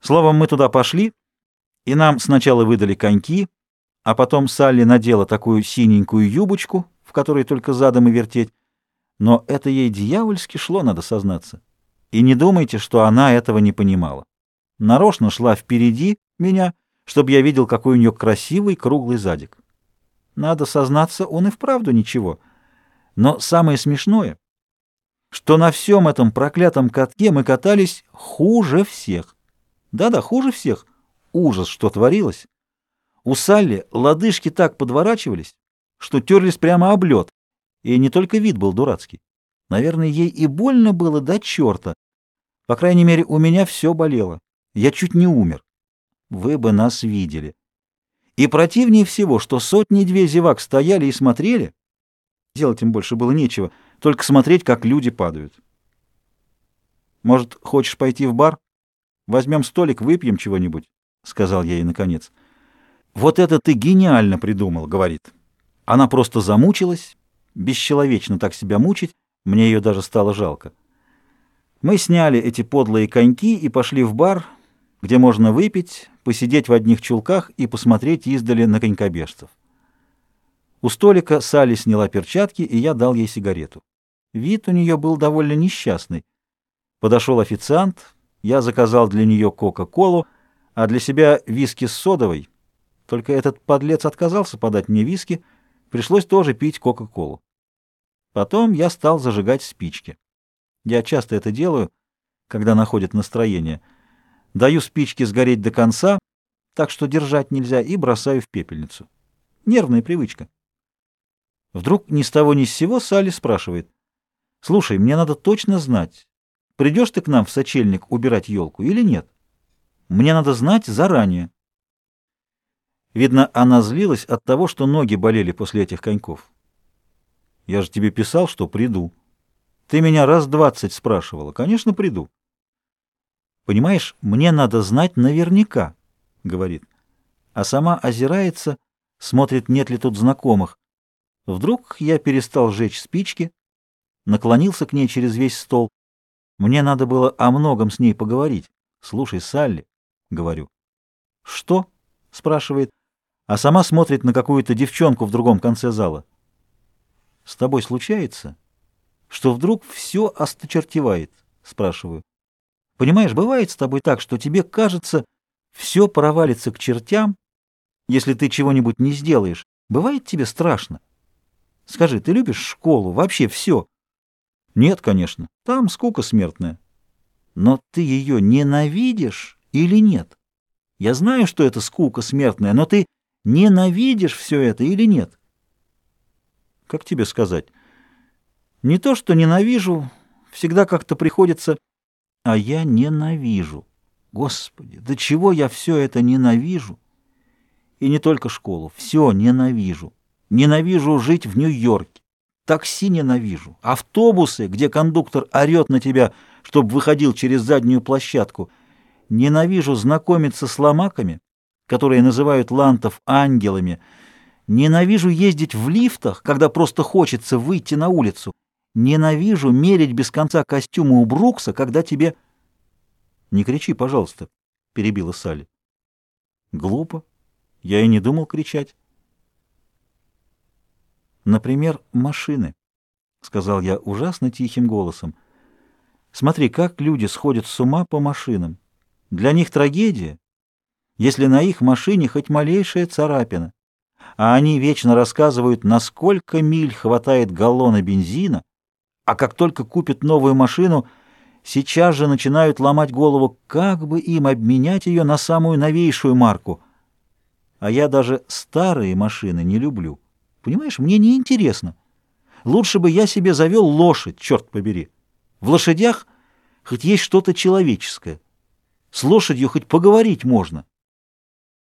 Словом, мы туда пошли, и нам сначала выдали коньки, а потом Салли надела такую синенькую юбочку, в которой только задом и вертеть. Но это ей дьявольски шло, надо сознаться. И не думайте, что она этого не понимала. Нарочно шла впереди меня, чтобы я видел, какой у нее красивый круглый задик. Надо сознаться, он и вправду ничего. Но самое смешное, что на всем этом проклятом катке мы катались хуже всех. Да-да, хуже всех. Ужас, что творилось. У Салли лодыжки так подворачивались, что терлись прямо об лед. И не только вид был дурацкий. Наверное, ей и больно было до черта. По крайней мере, у меня все болело. Я чуть не умер. Вы бы нас видели. И противнее всего, что сотни-две зевак стояли и смотрели. Делать им больше было нечего, только смотреть, как люди падают. Может, хочешь пойти в бар? Возьмем столик, выпьем чего-нибудь, — сказал я ей наконец. Вот это ты гениально придумал, — говорит. Она просто замучилась, бесчеловечно так себя мучить, мне ее даже стало жалко. Мы сняли эти подлые коньки и пошли в бар, где можно выпить, посидеть в одних чулках и посмотреть издали на конькобежцев. У столика Салли сняла перчатки, и я дал ей сигарету. Вид у нее был довольно несчастный. Подошел официант, я заказал для нее Кока-Колу, а для себя виски с содовой. Только этот подлец отказался подать мне виски, пришлось тоже пить Кока-Колу. Потом я стал зажигать спички. Я часто это делаю, когда находит настроение. Даю спички сгореть до конца, так что держать нельзя, и бросаю в пепельницу. Нервная привычка. Вдруг ни с того ни с сего Салли спрашивает. «Слушай, мне надо точно знать, Придешь ты к нам в сочельник убирать елку или нет? Мне надо знать заранее. Видно, она злилась от того, что ноги болели после этих коньков. Я же тебе писал, что приду. Ты меня раз двадцать спрашивала. Конечно, приду. Понимаешь, мне надо знать наверняка, — говорит. А сама озирается, смотрит, нет ли тут знакомых. Вдруг я перестал жечь спички, наклонился к ней через весь стол, мне надо было о многом с ней поговорить. Слушай, Салли, — говорю. Что? — спрашивает, а сама смотрит на какую-то девчонку в другом конце зала. С тобой случается, что вдруг все осточертевает? — спрашиваю. Понимаешь, бывает с тобой так, что тебе кажется, все провалится к чертям, если ты чего-нибудь не сделаешь. Бывает тебе страшно? Скажи, ты любишь школу, вообще все? Нет, конечно, там скука смертная. Но ты ее ненавидишь или нет? Я знаю, что это скука смертная, но ты ненавидишь все это или нет? Как тебе сказать? Не то, что ненавижу, всегда как-то приходится, а я ненавижу. Господи, до чего я все это ненавижу? И не только школу, все ненавижу. Ненавижу жить в Нью-Йорке. Такси ненавижу. Автобусы, где кондуктор орет на тебя, чтобы выходил через заднюю площадку. Ненавижу знакомиться с ломаками, которые называют лантов ангелами. Ненавижу ездить в лифтах, когда просто хочется выйти на улицу. Ненавижу мерить без конца костюмы у Брукса, когда тебе... — Не кричи, пожалуйста, — перебила Салли. — Глупо. Я и не думал кричать. Например, машины, — сказал я ужасно тихим голосом. Смотри, как люди сходят с ума по машинам. Для них трагедия, если на их машине хоть малейшая царапина. А они вечно рассказывают, насколько миль хватает галлона бензина, а как только купят новую машину, сейчас же начинают ломать голову, как бы им обменять ее на самую новейшую марку. А я даже старые машины не люблю. Понимаешь, мне не интересно. Лучше бы я себе завел лошадь, черт побери. В лошадях хоть есть что-то человеческое. С лошадью хоть поговорить можно.